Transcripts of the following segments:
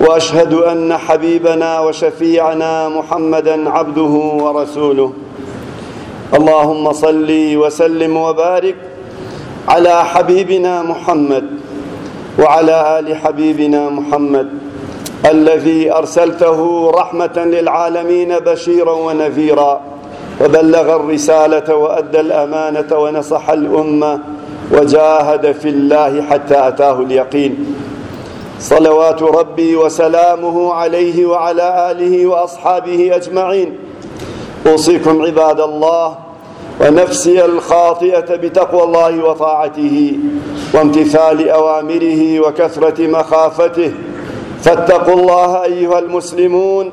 واشهد ان حبيبنا وشفيعنا محمدا عبده ورسوله اللهم صل وسلم وبارك على حبيبنا محمد وعلى ال حبيبنا محمد الذي ارسلته رحمه للعالمين بشيرا ونذيرا وبلغ الرساله وادى الامانه ونصح الامه وجاهد في الله حتى اتاه اليقين صلوات ربي وسلامه عليه وعلى آله وأصحابه أجمعين أوصيكم عباد الله ونفسي الخاطئة بتقوى الله وطاعته وامتثال أوامره وكثرة مخافته فاتقوا الله أيها المسلمون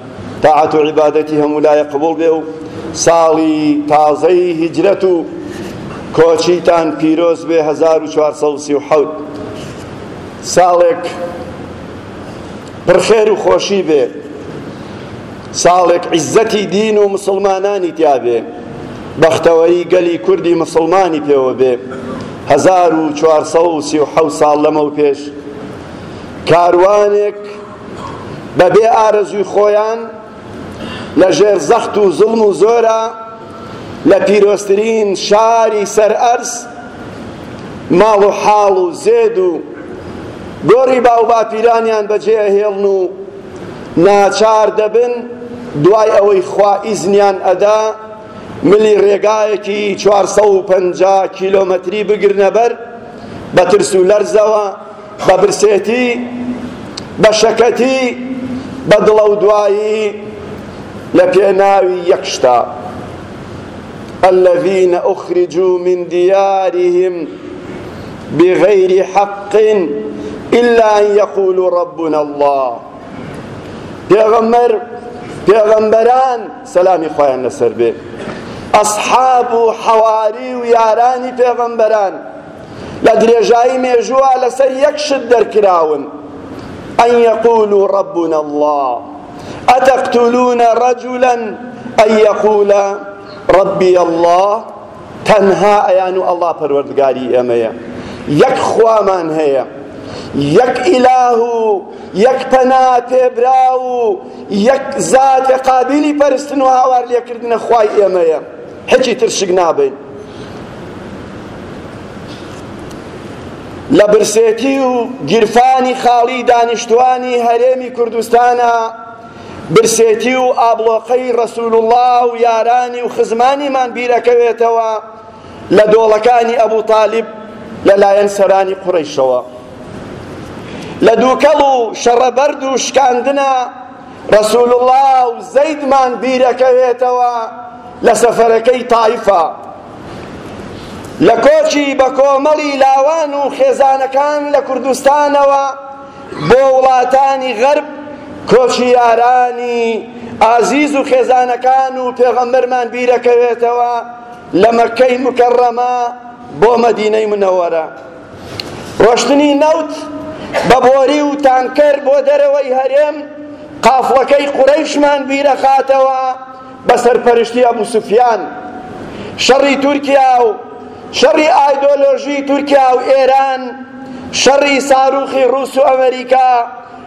تاعەت و عیبادەتی هەموو لایەک قبوڵ بێ و ساڵی تازەی هیجرەت و کۆچیتان پیرۆز بێ هەزار و چوار سەد و سی و حەوت ساڵێک پڕخێر و خۆشی بێ ساڵێک عیزەتی دین و مسلمانانی تیا بێ بەختەوەری گەلی کوردی مسلمانی پێوە بێ هەزار و چوار سەد و سی و حەوت ساڵ لەمەو پێش کاروانێک بەبێ ئارەزووی خۆیان لە ژێر زەخت و زوڵم و زۆرە لە پیرۆزترین شاری سەر ئەرز ماڵ و حاڵ و زێد و گۆڕی باو باپیرانیان بەجێ ئەهێڵن و ناچار دەبن دوای ئەوەی خوا ئیزنیان ئەدا ملی ڕێگایەکی 450 کیلۆمەتری بگرنە بەر بە ترس و لەرزەوە بە برسێتی، بە شەکەتی، بە دڵەودوایی، لە پێناوی یەک شتە، الذین اخرجوا من دیارهم بغیر حق الا ان یقولوا ربنا الله پێغەمبەر پێغەمبەران سەلامی خۆیان لەسەر بێ ئەسحاب و حەواری و یارانی پێغەمبەران لە درێژایی مێژووە لەسەر یەک شت دەرکراون ئەن یەقولوا ربنا الله ئەتەقتولونە رەجولا ئەن یەقولە ربی الله تەنها ئەیان و ئەڵا پەروەردگاری ئێمەیە یەک خوامان هەیە یەک ئیلاه و یەک پەنا پێبرا و یەک زاتە قابلی پەرستن و هاوار لێکردنە خوای ئێمەیە هەچی تر شک نابەین لە برسێتی و گیرفانی خاڵی دانیشتوانی هەرێمی کوردستانە برسێتی و ئابڵۆقەی ڕسول الله و یارانی و خزمانیمان بیرەکەوێتەوە لە دۆڵەکانی ئەبوو تاالب لەلایەن سەرانی قڕیشەوە لە دووکەڵ و شەڕەبەرد و شکاندنە رسول اللە و زەیدمان بیرەکەوێتەوە لە سەفەرەکەی تایفا لە کۆچی بە کۆمەڵی لاوان و خێزانەکان لە کوردستانەوە بۆ وڵاتانی غەرب کۆچی یارانی ئازیز و خێزانەکان و پێغەمبەرمان بیرەکەوێتەوە لە مەکەی مکەڕەمە بۆ مەدینەی منەوەرە ڕۆشتنی نەوت بە بۆری و تانکەر بۆ دەرەوەی هەرێم قافڵەکەی قورەیشمان بیرەخاتەوە بە سەرپەرشتی ئەبو سوفیان شەڕی تورکیا و شەڕی ئایدۆلۆژی تورکیا و ئێران شەڕی ساروخی ڕوس و ئەمریکا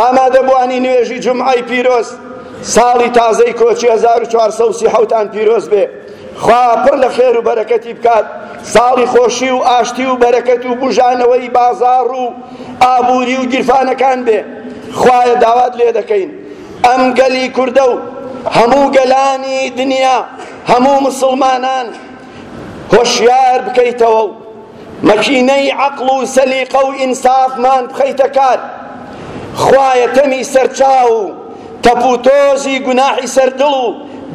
ئامادەبوانی نوێژی جومعەی پیرۆز ساڵی تازەی کۆچی هەزار و چوار سەد و سی و حەوت تان پیرۆز بێ خوا پڕ لە خێر و بەرەکەتی بکات ساڵی خۆشی و ئاشتی و بەرەکەت و بوژانەوەی بازاڕ و ئابووری و گیرفانەکان بێ خوایە داوات لێ دەکەین ئەم گەلی کوردە و هەموو گەلانی دنیا هەموو مسلمانان هۆشیار بکەیتەوە و مەکینەی عەقڵ و سەلیقە و ئینسافمان بخەیتە کار، خوایە تەمی سەرچاو و تەپوتۆزی گوناحی سەر دڵ و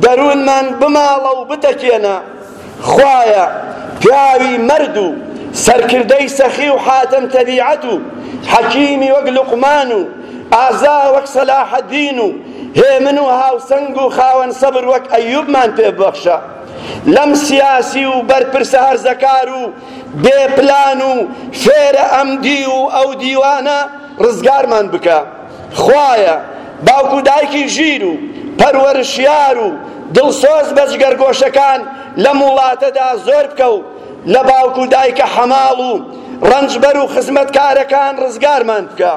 دەروونمان بماڵە و بتەکێنە، خوایە پیاوی مەرد و سەرکردەی سەخی و حاتەم تەبیعەت و حەکیمی وەک لوقمان و ئازا وەک سەلاحەدین و هێمن و هاوسەنگ و خاوەن سەبر وەک ئەیوبمان پێ ببەخشە. لەم سیاسی و بەرپرسە هەرزەکار و بێ پلان و فێرە ئەم دیو و ئەو دیوانە ڕزگارمان بکە خوایە باوک و دایکی ژیر و پەروەرشیار و دڵسۆز بە جگەرگۆشەکان لەم وڵاتەدا زۆر بکە و لە باوک و دایکە حەماڵ و ڕەنجبەر و خزمەتکارەکان ڕزگارمان بکە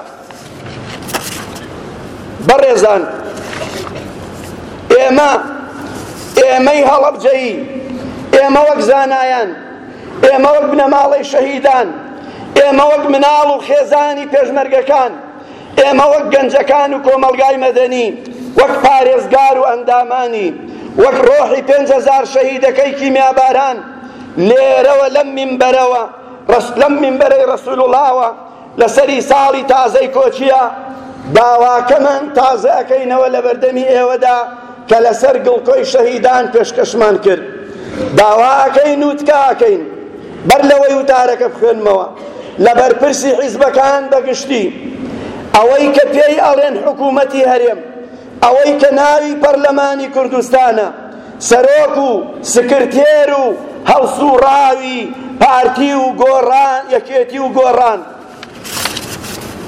بەڕێزان ئێمە ئێمەی هەڵەبجەیی ئێمە وەک زانایان ئێمە وەک بنەماڵەی شەهیدان ئێمە وەک مناڵ و خێزانی پێشمەرگەکان ئێمە وەک گەنجەکان و کۆمەلگای مەدەنی وەک پارێزگار و ئەندامانی وەک ڕۆحی پێنج هەزار شەهیدەکەی کیمیاباران لێرەوە لەم منبەرەوە لەم منبەرەی ڕەسول اللهوە لە سەری ساڵی تازەی کۆچیە داواکەمان تازە ئەکەینەوە لە بەردەمی ئێوەدا کە لەسەر گڵکۆی شەهیدان پێشکەشمان کرد داوا ئەکەین و تکا ئەکەین بەر لەوەی وتارەکە بخوێنمەوە لە بەرپرسی حیزبەکان بەگشتی ئەوەی کە پێی ئەڵێن حکوومەتی هەرێم ئەوەی کە ناوی پەرلەمانی کوردستانە، سەرۆک و سکرتێر و هەڵسوڕاوی پارتی و گۆڕان، یەکێتی و گۆڕان،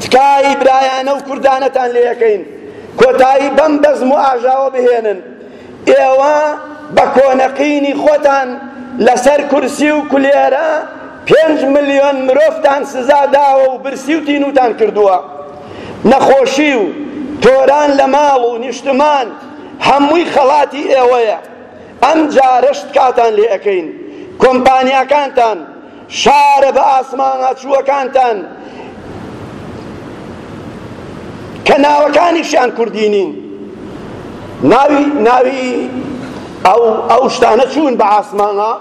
تکای برایانە و کوردانەتان لێ ئەکەین کۆتایی بەم بەزم و ئاژاوە بهێنن. ئێوە بە کۆنە قینی خۆتان لە سەر کورسی و کولێرە پێنج ملیۆن مرۆڤتان سزا داوە و برسی و تینووتان کردووە، نەخۆشی و تۆران لە ماڵ و نیشتمان هەمووی خەڵاتی ئێوەیە، ئەم جارەش تکاتان لێ ئەکەین، کۆمپانیاکانتان، شارە بە ئاسماناچووەکانتان کە ناوەکانیشیان کوردی نین، ناوی ناوی ئەو ئەو شتانە چوون بە ئاسمانا،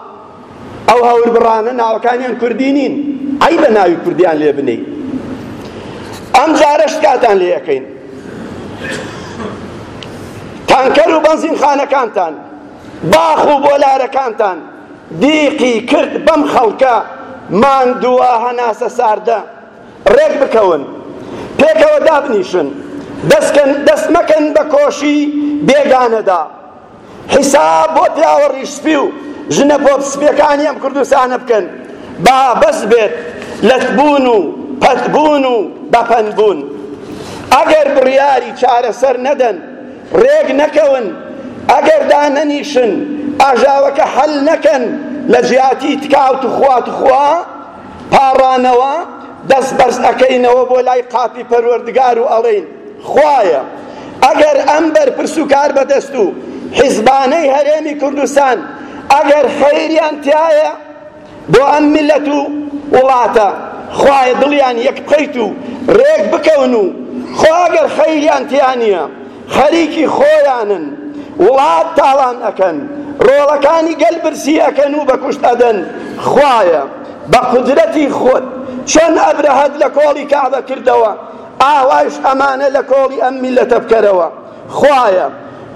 ئەو هەوربڕانە ناوەکانیان کوردی نین عەیبە ناوی کوردیان لێ بنێی ئەم جارەش تکاتان لێ ئەکەین تانکەر و بەنزینخانەکانتان باخ و بۆلارەکانتان دیقی کرد بەم خەڵکە ماندووە هەناسە ساردە ڕێک بکەون پێکەوە دابنیشن دەست مەکەن بە کۆشی بێگانەدا حیساب بۆ پیاوە ڕیش سپی و ژنە پۆپ سپیەکانی ئەم کوردستانە بکەن با بەس بێت لەت بوون و پەت بوون و بەپەن بوون ئەگەر بڕیاری چارەسەر نەدەن ڕێک نەکەون ئەگەر دانەنیشن ئاژاوەکە حەل نەکەن لە جیاتی تکاو تخوا تخوا پاڕانەوە دەست بەرز ئەکەینەوە بۆ لای قاپی پەروەردگار و ئەڵێین خوایە ئەگەر ئەم بەرپرس و کاربەدەست و حیزبانەی هەرێمی کوردستان ئەگەر خەیریان تیایە بۆ ئەم میلەت و وڵاتە خوایە دڵیان یەک بخەیت و رێک بکەون و خۆ ئەگەر خەیریان تیا نییە خەریکی خۆیانن وڵات تاڵان ئەکەن ڕۆڵەکانی گەل برسی ئەکەن و بەکوشت ئەدەن خوایە بە قودرەتی خۆت چۆن ئەبرەهەت لە کۆڵی کەعبە کردەوە ئاوایش ئەمانە لە کۆڵی ئەم میللەتە بکەرەوە خوایە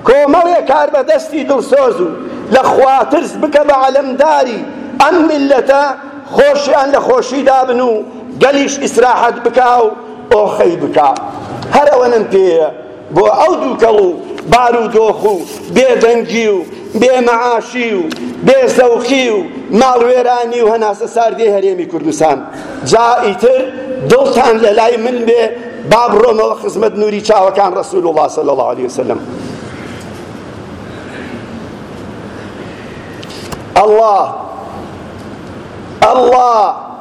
کۆمەڵێ کاربەدەستی دڵسۆز و لە خوا ترس بکە بە عەلەمداری ئەم میللەتە خۆشیان لە خۆشی دابن و گەلیش ئیسراحەت بکا و ئۆخەی بکا هەر ئەوەنەم پێیە بۆ ئەو دووکەڵ و بارودۆخ و بێدەنگی و بێ مەعاشی و بێ زەوقی و ماڵوێرانی و هەناسە ساردی هەرێمی کوردستان جا ئیتر دڵتان لە لای من بێ با بڕۆمەوە خزمەت نوری چاوەکان ڕسول الله صلی الله عليه وسلم الله الله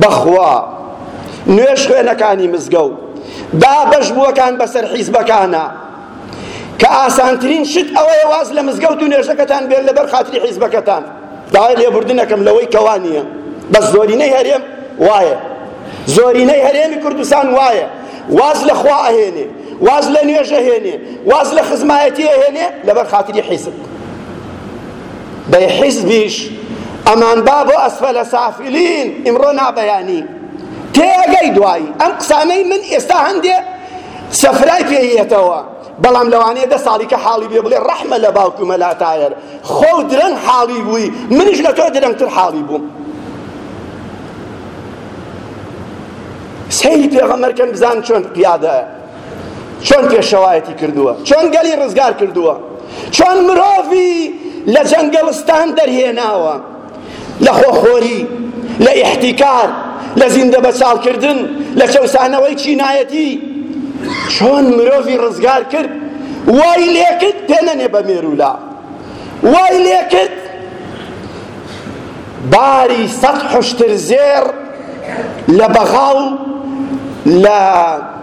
بەخوا نوێژ خوێنەکانی مزگەوت دابەش بووەکان بەسەر حیزبەکانە کە ئاسانترین شت ئەوەیە واز لە مزگەوت و نوێژەکەتان بێت لەبەر خاتری حیزبەکەتان داوای لێبوردنەکەم لەوەی کەوا نییە بەس زۆرینەی هەرێم وایە زۆرینەی هەرێمی کوردستان وایە واز لە خوا ئەهێنێ واز لە نوێژ ئەهێنێ واز لە خزمایەتی ئەهێنێ لەبەر خاتری حیزب بەی حیزبیش ئەمان با بۆ ئەسفەلە سافلین ئیمڕۆ نا بەیانی تێگەی دوایی ئەم قسانەی من ئێستا هەندێ سەفرای پێ یەتەوە بەڵام لەوانەیە دە ساڵی کە حاڵی بێ بڵێ ڕەحمە لە باوک و مەلا تایەر خۆ درەنگ حاڵی بووی منیش لە تۆ درەنگتر حاڵی بووم سەیری پێغەمەرکەن بزان چۆن پیادە چۆن پێشەوایەتی کردووە چۆن گەلی ڕزگار کردووە چۆن مرۆڤی لە جەنگەڵستان دەرهێناوە لە خۆخۆری لە ئیحتیکار لە زیندە بەچاڵکردن لە چەوسانەوەی چینایەتی چۆن مرۆڤی ڕزگار کرد وای لێکرد پێنەنێ بە مێرولا وای لێکرد باری سەد حشتر زێر لە بەغاو لە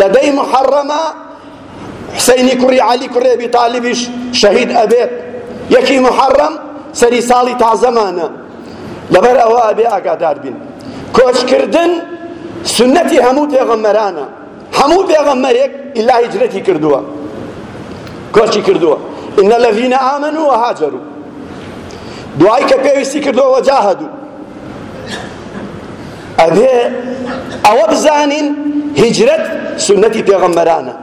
لە دەی موحەڕەمە حسەینی کوڕی عەلی کوڕی ئەبی تالیبیش شەهید ئەبێت یەکی موحەڕەم سەری ساڵی تازەمانە لەبەر ئەوە ئەبێ ئاگادار بین کۆچکردن سنەتی هەموو پێغەمبەرانە هەموو پێغەمبەرێک ئیلا هیجرەتی کردووە کۆچی کردووە ئینە لەڤینە ئامن و هاجرو دوای کە پێویستی کردووە وەجاهدو ئەبێ ئەوە بزانین هیجرەت سنەتی پێغەمبەرانە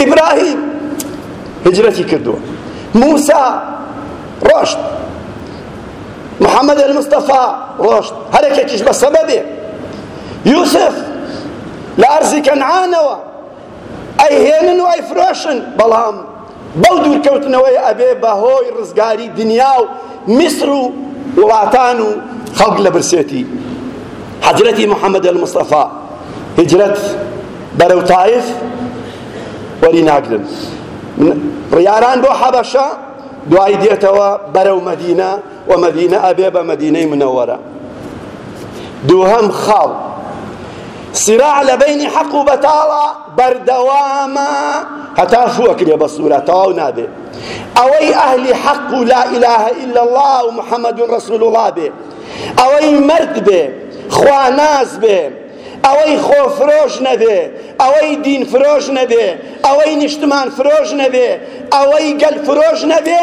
ئیبراهیم هجرەتی کردووە موسا ڕۆشت محمد المستەفا ڕۆشت هەرەکێکیش بە سەبەبێ یوسف لە ئەرزی کەنعانەوە ئەیهێنن و ئەیفرۆشن، بەڵام بەو دوورکەوتنەوەیە ئەبێ بە هۆی ڕزگاری دنیا و میسر و وڵاتان و خەڵک لە برسێتی. حەزرەتی محمد المصطفی هیجرەت بەرەو تایف وەری ناگرن. ڕیاران بۆ حەبەشە دوای دێتەوە بەرەو مەدینە و مەدینە ئەبێ بە مەدینەی منەوەرە دووهەم خاڵ سراع لە بینی حەق و بەتاڵە بەردەوامە هەتا شوەکرێ بە سوورە تەواو نابێ ئەوەی ئەهلی حەق و لا ئیلاهە ئیلا الله و محەممەد ڕسول الله بێ ئەوەی مرد بێ خواناز بێ ئەوەی خۆ فرۆش نەبێ ئەوەی دین فرۆش نەبێ ئەوەی نیشتمان فرۆش نەبێ ئەوەی گەل فرۆش نەبێ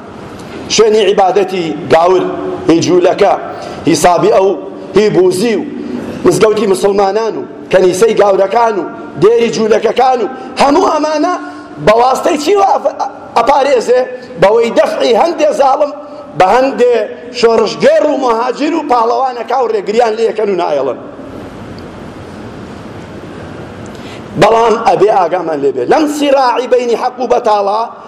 شوێنی عیبادەتی گاور ی جوولەکە ی سابیئەو ی بووزی و مزگەوتی موسڵمانان و کەنیسەی گاورەکان و دێری جوولەکەکان و هەموو ئەمانە بە واستەی چیوە ئەپارێزێ بەوەی دەفعی هەندێ زاڵم بە هەندێ شۆڕشگێڕ و مۆهاجیر و پاڵەوانەکا و ڕێگریان لێکەن و نایەڵن بەڵام ئەبێ ئاگامان لێبێ لەم سیراعی بینی حەق و بەتاڵە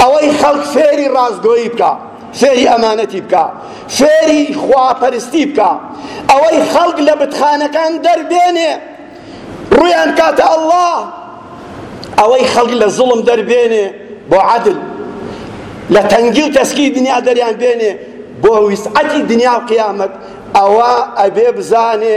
ئەوەی خەڵک فێری ڕاستگۆیی بکا فێری ئەمانەتی بکا فێری خواپەرستی بکا ئەوەی خەڵک لە بتخانەکان دەربێنێ ڕویان کاتە ئەڵڵا ئەوەی خەڵک لە زوڵم دەربێنێ بۆ عەدل لە تەنگی و تەسکی دنیا دەریان بێنێ بۆ ویسعەتی دنیا و قیامەت ئەوە ئەبێ بزانێ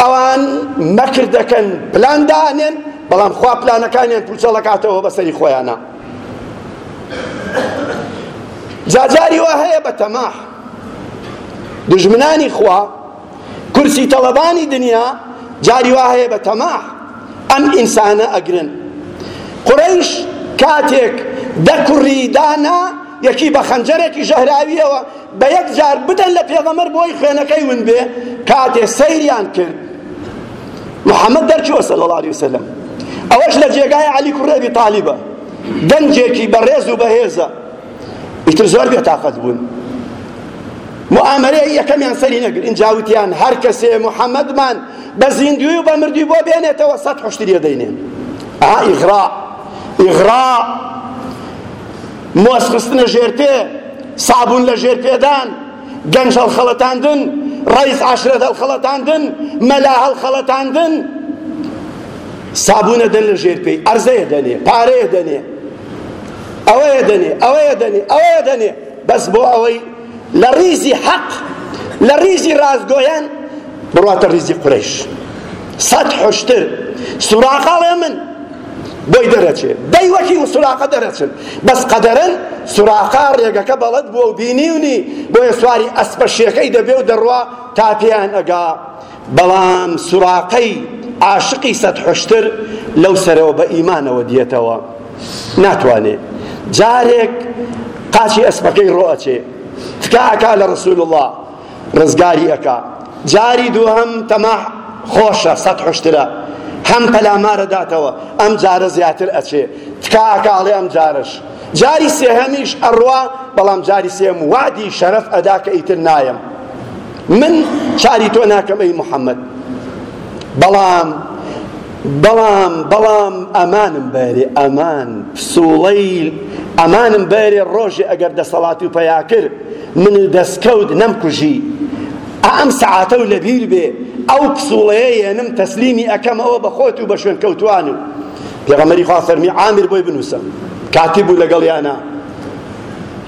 ئەوان مەکر دەکەن پلان دانێن بەڵام خوا پلانەکانیان پوچەڵەکاتەوە بەسەری خۆیانە جاجاری وا هەیە بە تەماح دژمنانی خوا کورسی تەڵەبانی دنیا جاری وا هەیە بە تەماح ئەم ئینسانە ئەگرن قڕیش کاتێک دەکوڕی دانا یەکی بە خەنجەرێکی ژەهراویەوە بە یەک جار بدەن لە پێغەمبەر بۆی خوێنەکەی ون بێ کاتێ سەیریان کرد محمد دەرچووە صلی الله علیه وسلم ئەوەش لە جێگای علی کوڕی ابی طالبە گەنجێکی بەڕێز و بەهێزە ئیتر زۆر بێتاقەت بوون معاملەی یەکەمیان سەری نەگر ئینجا وتیان هەر کەسێ محەممەدمان بە زیندوی و بە مردوی بۆ بێنێتەوە سەد حشتریە دەینێن ئا ئیغرا ئیغرا مۆس خستنە ژێر پێ، سابوون لە ژێر پێدان، گەنج هەڵخەڵەتاندن، ڕئیس عەشرەت هەڵخەڵەتاندن، مەلا هەڵخەڵەتاندن، سابوونە دەن لە ژێر پێی، ئەرزەیە دەنێ، پارەیە دەنێ، ئەوەیە دەنێ، ئەوەیە دەنێ، ئەوەیە دەنێ، بەس بۆ ئەوەی لە ڕیزی حەق لە ڕیزی ڕاستگۆیان بڕواتە ڕیزی قورەیش سەد حشتر سوراقاڵێ من بۆی دەرەچێ دەی وەکی و سوراقە دەرەچن بەس قەدەرن سوراقا ڕێگەکە بەڵەت بووە و بینیونی بۆیە سواری ئەسپە شێکەی دەبێ و دەڕوا تا پێیان ئەگا بەڵام سوراقەی عاشقی سەد حوشتر لەو سەرەوە بە ئیمانەوە دیەتەوە ناتوانێ جارێک قاچی ئەسپەکەی ڕۆ ئەچێ تکا ئەکا لە ڕسول الله ڕزگاری ئەکا جاری دووهەم تەماح خۆشە سەد حشترە هەم پەلامارە داتەوە ئەم جارە زیاتر ئەچێ تکا ئەکاڵێ ئەم جارش جاری سێهەمیش ئەڕوا بەڵام جاری سێم وادی شەرەف ئەدا کە ئیتر نایەم من چاری تۆ ناکەم ئەی محەمەد بەڵام بەڵام بەڵام ئەمانم بەرێ ئەمان پسوڵەی ئەمانم بەرێ ڕۆژێ ئەگەر دەسەڵات و پەیاکر من و دەستکەوت نەمکوژی ئەم سەعاتە و لەبیر بێ ئەو پسوڵەیە یەنم تەسلیمی ئەکەمەوە بە خۆت و بە شوێن کەوتوان و پێغەمەری خوا فەرمی عامر بۆی بنووسم کاتیب بوو لەگەڵ یانا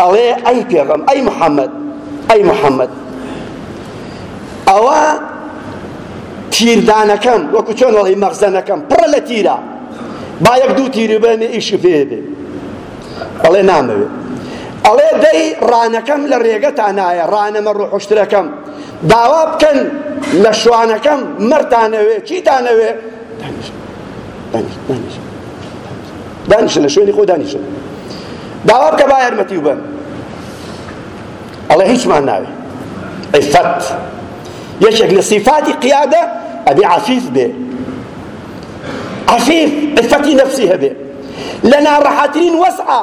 ئەڵێ ئەی پێغەم ئەی محەممەد ئەی محەممەد ئەوە تیردانەکەم وەکو چۆن وەڵی مەخزەنەکەم پڕە لە تیرە با یەک دوو تیری بێنێ ئیشی پێ بێ ئەڵێ نامەوێ ئەڵێ دەی ڕانەکەم لە ڕێگەتانایە ڕانەمە ڕوحشترەکەم داوا بکەن لە شوانەکەم مەرتانەوێ چیتانەوێ دانیش دانیش دانیش دانیشە لە شوێنی خۆ دانیشە داوا بکە با یارمەتی بن ئەڵێ هیچمان ناوێ عیفەت یەکێک لە سیفاتی قیادە ئەبێ عەفیف بێ عەفیف عیفەتی نەفسی هەبێ لە ناڕەحەترین وەسعە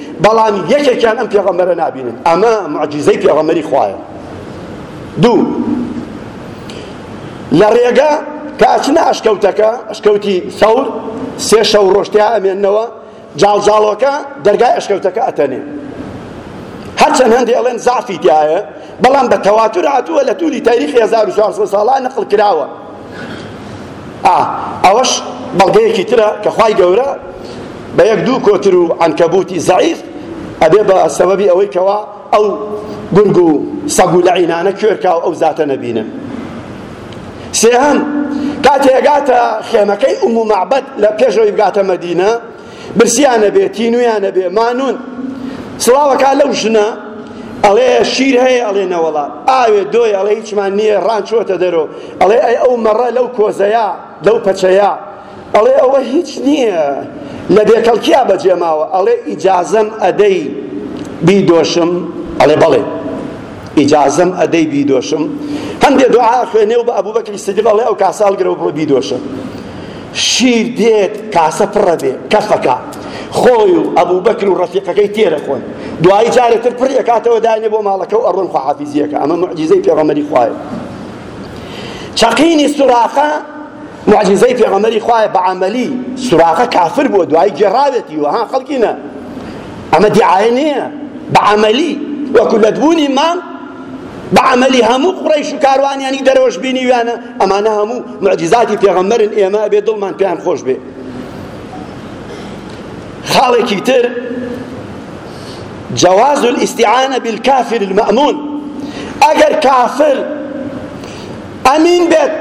بەڵام یەکێکیان ئەم پێغەمبەرە نابینن ئەمە معجزەی پێغەمبەری خوایە دوو لە ڕێگە کە ئەچنە ئەشکەوتەکە ئەشکەوتی سەور سێ شەو ڕۆشتیا ئەمێنەوە جاڵجاڵۆکە دەرگای ئەشکەوتەکە ئەتەنێ هەرچەند هەندێک ئەڵێن زعفی تایە بەڵام بە تەواتر هاتووە لە تووری تاریخی 1400 ساڵان نقل کراوە ئا ئەوەش بەڵگەیەکی ترە کە خوای گەورە بە یەک دوو کۆتر و عەنکەبوتی زەعیف ئەبێ بە سەبەبی ئەوەی کەوا ئەو گورگ و سەگ و لەعینانە کوێرکا و ئەو زاتە نەبینن سێهەم کاتێ ئەگاتە خێمەکەی ئوم و مەعبەد لە پێشەوەی بگاتە مەدینە برسیان ئەبێ تینویان ئەبێ مانون سڵاو ئەکا لەو ژنە ئەڵێ شیر هەیە ئەڵێ نەوەڵا ئاوێ دۆی ئەڵێ هیچمان نییە ڕان چۆتە دەرۆ ئەڵێ ئەی ئەو مەڕە لەو کۆزەیە لەو پەچەیە ئەڵێ ئەوە هیچ نییە لە بێکەڵکیا بەجێ ماوە ئەڵێ ئیجازەم ئەدەی بیدۆشم ئەڵێ بەڵێ ئیجازەم ئەدەی بیدۆشم هەندێ دوعا خوێنێ و بە ئەبوبەکری سیدیق ئەڵێ ئەو کاساڵ گرە و بڕۆ بیدۆشم شیر دێت کاسە پڕەبێ کەفەکە خۆی و ئەبوبەکر و ڕەفیقەکەی تێرەخۆن دوایی جارێ تر پڕی ئەکاتەوە داینێ بۆ ماڵەکە و ئەڕۆن خواحافیزیەکە ئەمە معجیزەی پێغەمەری خوایە چەقینی سوراقە معجزەی پێغەمەری خوایە بە عملی سوراقە کافر بووە دوایی گێڕاوێتی وەها خەڵکینە ئەمە دیعاە نییە بە عملی وەکو لەدبوونی مانگ بە عەمەلی هەموو قوڕەیش و کاروانیانی دەرەوەش بینیویانە ئەمانە هەموو معجزاتی پێغەمبەرن ئێمە ئەبێ دڵمان پێیان خۆش بێ خاڵێکی تر جواز الاستعانة بالكافر المأمون ئەگەر کافر ئەمین بێت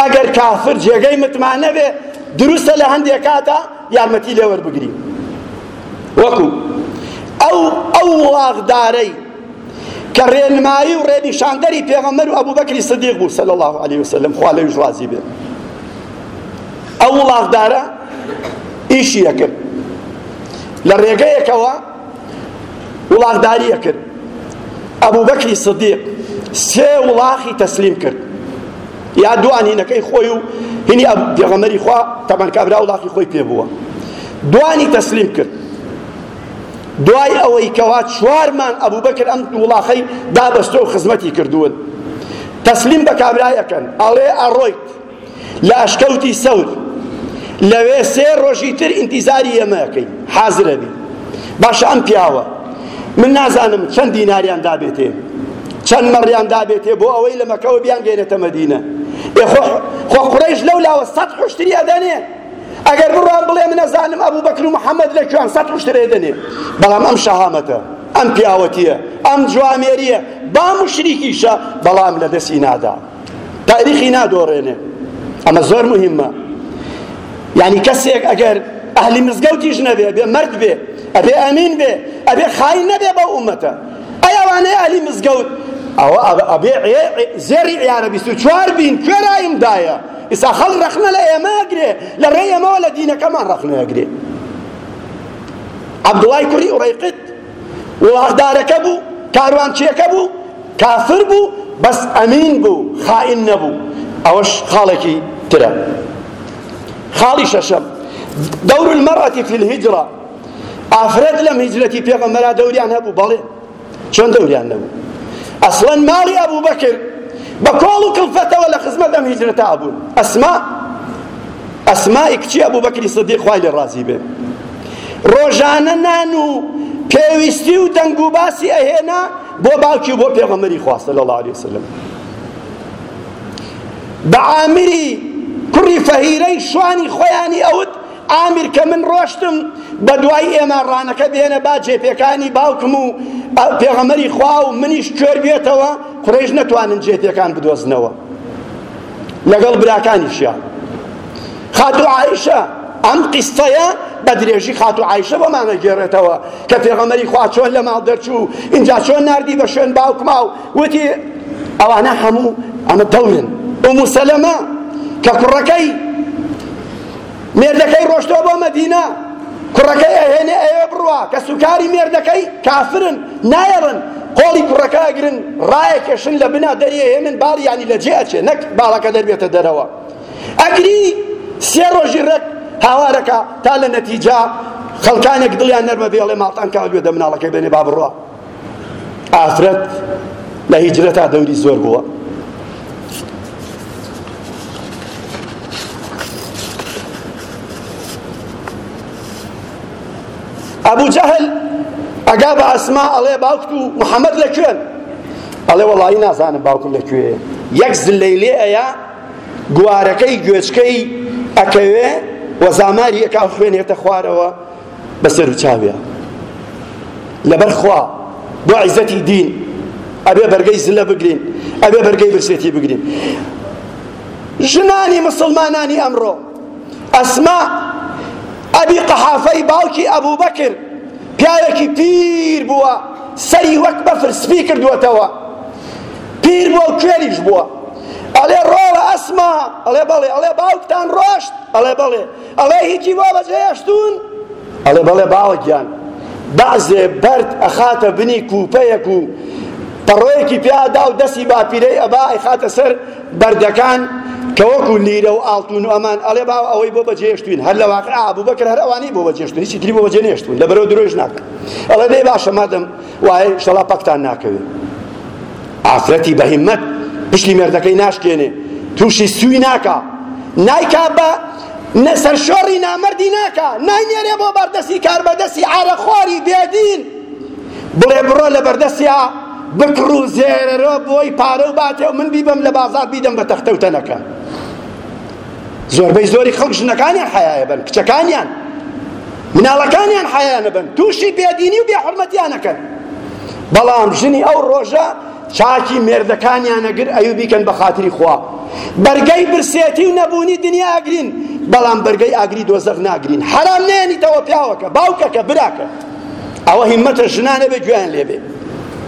ئەگەر کافر جێگەی متمانە بێ دروستە لە هەندێک کاتە یارمەتی لێوەربگری وەکو ئەو ئەو واغدارەی کە رێنمایی و رێنیشاندەری پێغەمبەر و ئەبوبەکری سدیق بوو صلی الله علیه وسلم خوا لەویش ڕازی بێ ئەو وڵاخدارە ئیشی یەکرد لە ڕێگەیەکەوە وڵاخداری یەکرد ئەبوبەکری سدیق سێ وڵاخی تەسلیم کرد یا دوان هینەکەی خۆی و هینی پێغەمەری خوا تەبەن کابرا وڵاخی خۆی پێ بووە دوانی تەسلیم کرد دوای ئەوەی کەوا چوار مانگ ئەبوبەکر ئەم دوو وڵاخەی دابەستووە و خزمەتی کردوون تەسلیم بە کابرا ئەکەن ئەڵێ ئەڕۆیت لە ئەشکەوتی سەور لەوێ سێ ڕۆژی تر ئینتیزاری ئێمە ئەکەین حازرە بی باشە ئەم پیاوە من نازانم چەند دیناریان دابێتێ چەند مەڕیان دابێتێ بۆ ئەوەی لە مەکەوە بیان گەێنێتە مەدینە خۆ قڕیش لەو لاوە سەد حشتری ئەدەنێ ئەگەر بڕوام بڵێ من ئەزانم ئەبوبەکر و محەممەد لە کوێن سەد پشترێ دەنێ بەڵام ئەم شەهامەتە ئەم پیاوەتیە ئەم جوامێریە با مشریکیشە بەڵام لە دەستی نادا تاریخی نادۆڕێنێ ئەمە زۆر مهمە یعنی کەسێک ئەگەر ئەهلی مزگەوتیش نەبێ بێ مرد بێ ئەبێ ئەمین بێ ئەبێ خاین نەبێ بەو ئومەتە ئەیاوانەی ئەهلی مزگەوت ئەوە ئەبێ زێری عیارە بیست و چوار بین کوێرایم دایە ئیستا خەڵک ڕەخنە لە ئێمە ئەگرێ لە ڕێی ئێمەوە لە دینەکەمان ڕەخنە ئەگرێ عەبدوڵای کوڕی ئوڕەیقت وڵاتدارەکە بوو کاروانچیەکە بوو کافر بوو بەس ئەمین بوو خائین نەبوو ئەوەش خاڵێکی ترە خاڵی شەشەم دەور المەڕەتی فی الهجرە ئافرەت لەم هیجرەتی پێغەمبەرا دەوریان هەبوو بەڵێ چۆن دەوریان نەبوو ئەسڵەن ماڵی ئەبوبەکر بە کۆڵ و کڵفەتەوە لە خزمەت ئەم هیجرەتە بوون ئەسما ئەسمای کچی ئەبوبەکری سدیق خوای لێ ڕازی بێ ڕۆژانە نان و پێویستی و دەنگ و باسی ئەهێنا بۆ باوکی و بۆ پێغەمەری خواستە لە الله عليه وسلم بە عامری کوڕی فەهیرەی شوانی خۆیانی ئەوت عامر کە من ڕۆشتم بەدوای ئێمە ڕانەکە دێنە با جێپێکانی باوکم و پێغەمەری خوا و منیش کوێر بێتەوە قڕێش نەتوانن جێپێکان بدۆزنەوە لەگەڵ براکانیشە خاتو عیشە ئەم قیستەیە بە درێژی خاتو عیشە بۆ مامەگێڕێتەوە کە پێغەمەری خوا چۆن لە ماڵ دەرچوو اینجا چۆن نردی بە شوێن باوکما و وتی ئەوانە هەموو ئەمە دەورن ئەو مسەلەمە کە کوڕەکەی مێردەکەی ڕۆشتۆ بۆ مەدینە کوڕەکەی ئەهێنێ ئەوێ بڕوا کەسوکاری مێردەکەی کافرن نایەڵن قۆڵی کوڕەکە ئەگرن ڕایەکێشن لە بنا دەریێنن باڵیانی لە جێ ئەچێ نەک باڵەکە دەربێتە دەرەوە ئەگری سێ ڕۆژی ڕێک هاوارەکە تا لە نەتیجا خەڵکانێک دڵیان نەرمە بێڵێ ماڵتان کاوە گوێ دە مناڵەکەی بێنێ با بڕوا ئافرەت لە هیجرەتا دەوری زۆر بووە ئەبوو جەهل ئەگا بە ئەسما ئەڵێ باوکت و محەممەد لە کوێن ئەڵێ وەڵی نازانم باوکم لە کوێ یەک زلەی لێ ئەیە گوارەکەی گوێچکەی ئەکەوێ وە زاماری ئەکا خوێنێتە خوارەوە بە سەروچاویا لەبەر خوا بۆ عیزەتی دین ئەبێ بەرگەی زلە بگرین ئەبێ بەرگەی برسێتی بگرین ژنانی مسلمانانی ئەمڕۆ ئەسما ئەبی قەحافەی باوکی ئەبوو بەکر پیاوێکی پیر بووە سەری وەک بەفر سپی کردووەتەوە پیر بووە و کوێریش بووە ئەڵێ ڕۆڵە ئەسما ئەڵێ بەڵێ ئەڵێ باوکتان ڕۆشت ئەڵێ بەڵێ ئەڵێ هیچی بۆ بەجێهێشتوون؟ ئەڵێ بەڵێ باوە گیان بەعزێ بەرد ئەخاتە بنی کوپەیەک و پەڕۆیەکی پیادا و دەستی باپیرەی ئەبا ئەیخاتە سەر بەردەکان کە وەکو لیرە و ئاڵتون و ئەمان ئەڵێ باو ئەوەی بۆ بەجێشتوین هەر لە واقع ئابوو بەکر هەر ئەوانەی بۆ بەجێشتون هیچی تری بۆ بەجێ نێشتون لە بەرەو درۆیش ناکە ئەڵێ دەی باشە مادەم وایە ئینشەڵا پەکتان ناکەوێ ئافرەتی بە هیمەت پشتی مێردەکەی ناشکێنێ تووشی سوی ناکا نایکا بە سەرشۆڕی نامەردی ناکا ناینێرێ بۆ بەردەستی کاربەدەستی عارەخواری بێدین بڵێ بڕۆ لە بەردەستیا بکڕ و زێرەرۆ بۆی پارە و باتێ و من بیبم لە بازار بیدەم بە تەختە و تەنەکە زۆربەی زۆری خەڵک ژنەکانیان حەیایە بەن کچەکانیان مناڵەکانیان حەیانە بەن تووشی بێدینی و بێحرمەتیانەکەن بەڵام ژنی ئەو ڕۆژە چاکی مێردەکانیانەگر ئەوی بیکەن بە خاتری خوا بەرگەی برسێتی و نەبوونی دنیا ئەگرین بەڵام بەرگەی ئاگری دۆزەق ناگرین حەرام نێنیتەوە پیاوەکە باوکەکە براکە ئەوە هیمەتە ژنانە بێ گوێیان لێبێ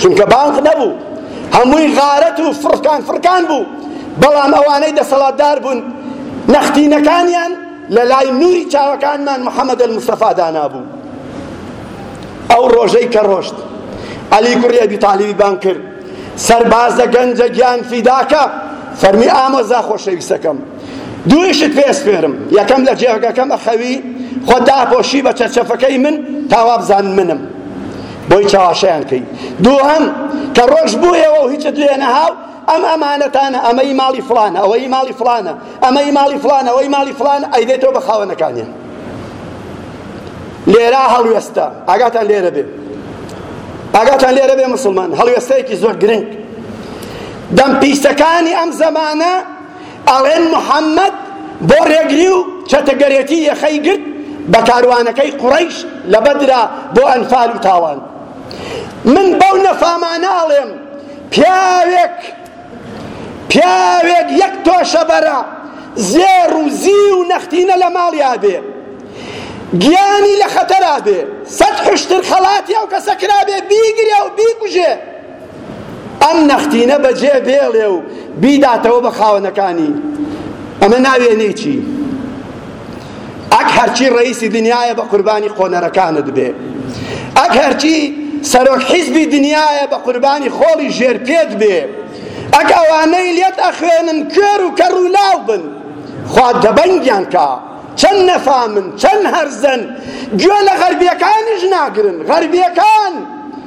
چونکە بانق نەبوو هەمووی غارەت و فڕکان فڕکان بوو بەڵام ئەوانەی دەسەڵاتدار بوون نەختینەکانیان لە لای نوری چاوەکانمان محەممەد المستەفا دانابوو ئەو ڕۆژەی کە ڕۆشت علی کوڕی ئەبی تالیبی بان کرد سەربازە گەنجە گیان فیداکە فەرمی ئامۆزا خۆشەویستەکەم دوو ئیشت پێ ئەسپێرم، یەکەم لە جێگەکەم ئەخەوی، خۆت داپۆشی بە چەرچەفەکەی من تا وابزانن منم، بۆی چەواشەیان کەی. دووهەم، کە ڕۆژ بوویەوە و هیچت لێ نەها و ئەم ئەمانەتانە، ئەمەی ماڵی فڵانە، ئەوەیی ماڵی فڵانە، ئەمەی ماڵی فڵانە، ئەوەی ماڵی فڵانە، ئەیدەیتەوە بە خاوەنەکانیان. لێرە هەڵوێستە، ئاگاتان لێرە بێ، ئاگاتان لێرە بێ موسڵمان، هەڵوێستەیەکی زۆر گرنگ، دەم پیسەکانی ئەم زەمانە، ئەڵێن محەمەد بۆ رێگری و چەتەگەرێتی یەخەی گرت بە کاروانەکەی قوڕەیش لە بەدرە بۆ ئەنفال و تاوان من بەو نەفامانە ئەڵێم پیاوێک پیاوێک یەک تۆشەبەرە زێڕ و زی و نەختینە لە ماڵیا بێ گیانی لە خەتەرا بێ سەد حشتر خەڵاتی ئەو کەسە کرابێ بیگرێ و بیکوژێ ئەم نەختینە بەجێ بێڵێ و بیداتەوە بە خاوەنەکانی ئەمە ناوێنەی چی ئەک هەرچی ڕئیسی دنیاە بە قوربانی قۆنەرەکانت بێ ئەک هەرچی سەرۆک حیزبی دنیاە بە قوربانی خۆڵی ژێر پێت بێ ئەک ئەوانەی لێت ئەخوێنن کوێر و کەڕ و لاو بن خوا دەبەنگیان کا چەند نەفامن چەند هەرزەن گوێ لە غەربیەکانیش ناگرن غەربیەکان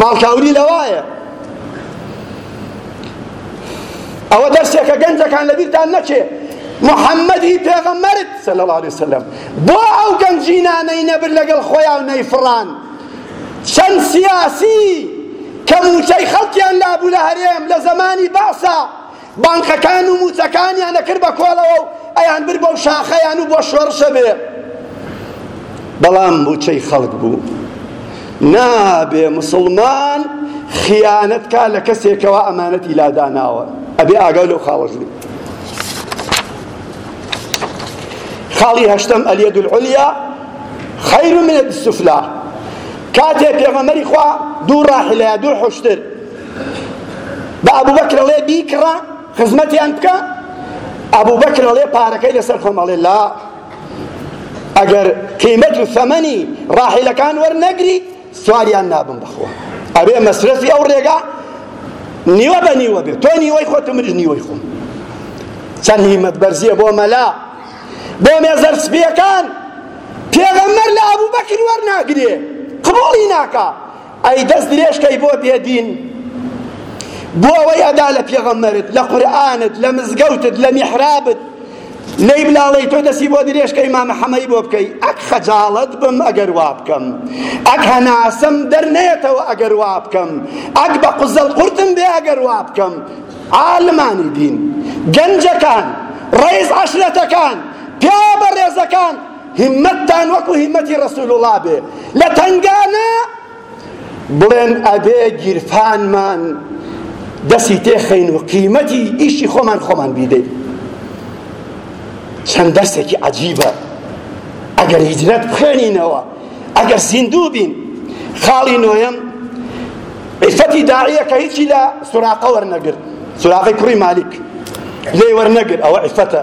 ماڵکاولی لەوایە ئەوە دەرسێکە گەنجەکان لەبیرتان نەچێ محەممەدی پێغەمەرت صلی الله علیه وسلم بۆ ئەو گەنجینانەی نەبر لەگەڵ خۆیان نەیفڕان چەند سیاسی کە موچەی خەڵکیان لابوو لە هەرێم لە زەمانی بەعسا بانکەکان و مووچەکانیان ئەکرد بە کۆڵەوە و ئەیانبرد بەو شاخەیان و بۆ شۆڕشە بێ بەڵام مووچەی خەڵک بوو نابێ مسلمان خیانەت کا لە کەسێکەوە ئەمانەتی لاداناوە ئەبێ ئاگاو لەو خاڵەش بێت خاڵی هەشتم ئەلیەد العلیا خیر من السفلا کاتێ پێغەمەری خوا دوو ڕاحلەیە دوو حشتر بە ئەبوبەکر ئەڵێ بیکڕە خزمەتیان بکە ئەبوبەکر ئەڵێ پارەکەی لەسەر خۆم ئەڵێ لا ئەگەر قیمەت و ثەمەنی ڕاحیلەکان وەرنەگری سواریان نابم بەخۆ ئەبێ مەسرەفی ئەو ڕێگا نیوە بە نیوە بێت تۆ نیوەی خۆت و منیش نیوەی خۆم چەند هیمەت بەرزیە بۆ مەلا بۆ مێزەر سپیەکان پێغەمبەر لە ئەبوبەکر وەرناگرێ قبوڵی ناکا ئەی دەست درێژ کەی بۆ بێ دین بۆ ئەوەی ئەدا لە پێغەمبەرت لە قورئانت لە مزگەوتت لە میحرابت لەی بلاڵەی تۆ دەسی بۆ درێژکەی مامە حەمەی بۆ بکەی ئەک خەجاڵت بم ئەگەر وا بکەم ئەک هەناسم دەرنێتەوە ئەگەر وا بکەم ئەک بە قوزەڵ قورتم بێ ئەگەر وا بکەم عالمانی دین گەنجەکان ڕێز عەشرەتەکان پیا بەڕێزەکان هیمەتتان وەکو هیمەتی رسولوڵا بێ لە تەنگانە بڵێن ئەبێ گیرفانمان دەسی تێخەین و قیمەتی ئیشی خۆمان خۆمان بیدەین چەند دەرسێکی عجیبە ئەگەر هیجرەت بخێنینەوە ئەگەر زیندوو بین خاڵی نۆیەم عیفەتی داعیە کە هیچی لە سوراقە وەرنەگرت سوراقەی کوڕی مالیک لێی وەرنەگر ئەوە عیفەتە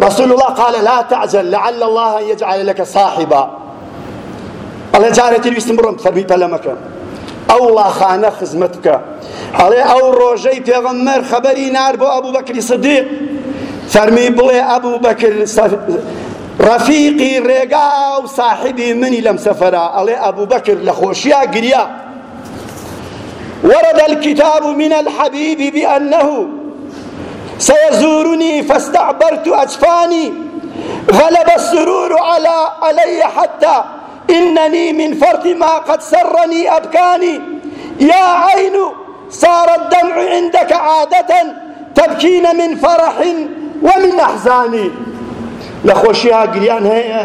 رسول الله قال لا تعجل لعل الله ان يجعل لك صاحبا ئەڵێ جارێتر ویستم بڕۆم فەرمی پەلەمەکە ئەو ڵاخانە خزمەت بکە ئەڵێ ئەو ڕۆژەی پێغەممەر خەبەری نار بۆ ئەبوو بەکری سدیق فەرمی بڵێ ئەبوو بەکر ڕەفیقی ڕێگا و ساحبی منی لەم سەفەرە ئەڵێ ئەبوو بەکر لە خۆشییا گریا ورد الكتاب من الحبيب بأنه سيزورني فاستعبرت أجفاني غلب السرور على علي حتى إنني من فرط ما قد سرني أبكاني يا عين صار الدمع عندك عادة تبكين من فرح ومن أحزاني لە خۆشییا گریان هەیە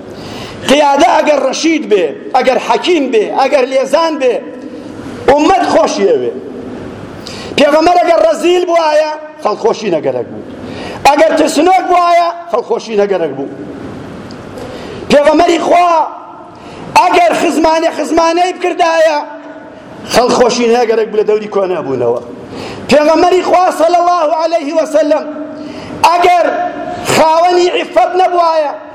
قیادە ئەگەر ڕەشید بێ ئەگەر حەکیم بێ ئەگەر لێزان بێ ئومەت خۆشی ئەوێ پێغەمەر ئەگەر ڕەزیل بوایە خەڵ خۆشی نەگەرەک بوو ئەگەر ترسنۆک بوایە خەڵ خۆشی نەگەرەک بوو پێغەمەری خوا ئەگەر خزمانە خزمانەی بکردایە خەڵ خۆشی نەگەرەک بوو لە دەوری کۆنە بوونەوە پێغەمەری خوا صلی الله عليه وسلم ئەگەر خاوەنی عفەت نەبوایە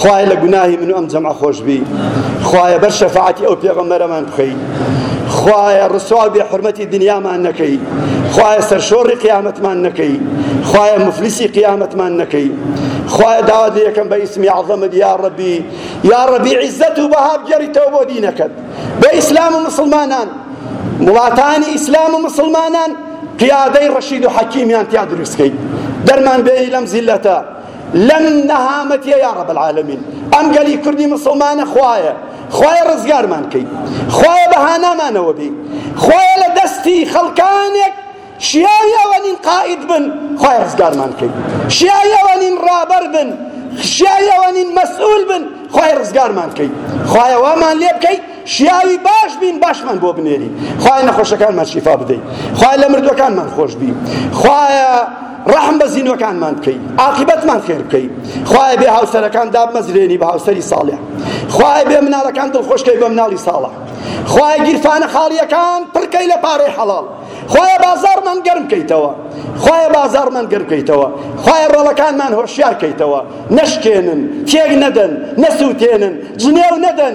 خوایە لە گوناهی من و ئەم جەمعە خۆشبی خوایە بەر شەفاعەتی ئەو پێغەمبەرەمان بخەی خوایە ڕسوا بێ حرمەتی دنیامان نەکەی خوایە سەرشۆڕی قیامەتمان نەکەی خوایە مفلیسی قیامەتمان نەکەی خوایە داوات لێ یەکەم بە ئیسمی عەظەمت یا ڕەبی یا ڕەبی عیزەت و بەها بگەڕیتەوە بۆ دینەکەت بە ئیسلام و مسلمانان وڵاتانی ئیسلام و مسلمانان قیادەی ڕەشید و حەکیمیان تیا دروستکەیت دەرمان بێنی لەم زیلەتە لەم نەهامەتیە یا رب العالمین ئەم گەلی کوردی مسلمانە خوایە خوایە ڕزگارمان کەی خوایە بە هانامانەوە بی خوایە لە دەستی خەڵکانێک شیاوی ئەوە نین قائد بن خوای ڕزگارمان کەی شیاوی ئەوە نین ڕابەر بن شیاوی ئەوە نین مەسئول بن خوای ڕزگارمان کەی خوایە وامان لێ بکەی شیاوی باش بین باشمان بۆ بنێری خوای نەخۆشەکانمان شیفا بدەی خوای لە مردوەکانمان خۆش بی خوایە ڕحم بە زینوەکانمان بکەی عاقبەتمان خێر بکەی خوای بێ هاوسەرەکان دابمەزرێنی بە هاوسەری ساڵێ خوای بێ مناڵەکان دڵخۆشکەی بە مناڵی ساڵە خوای گیرفانە خاڵیەکان پڕکەی لە پارەی حەڵاڵ خوای بازارمان گەرم کەیتەوە خوای بازارمان گەرم کەیتەوە خوای ڕۆڵەکانمان هۆشیار کەیتەوە نەشکێنن تێک نەدەن نەسووتێنن جنێو نەدەن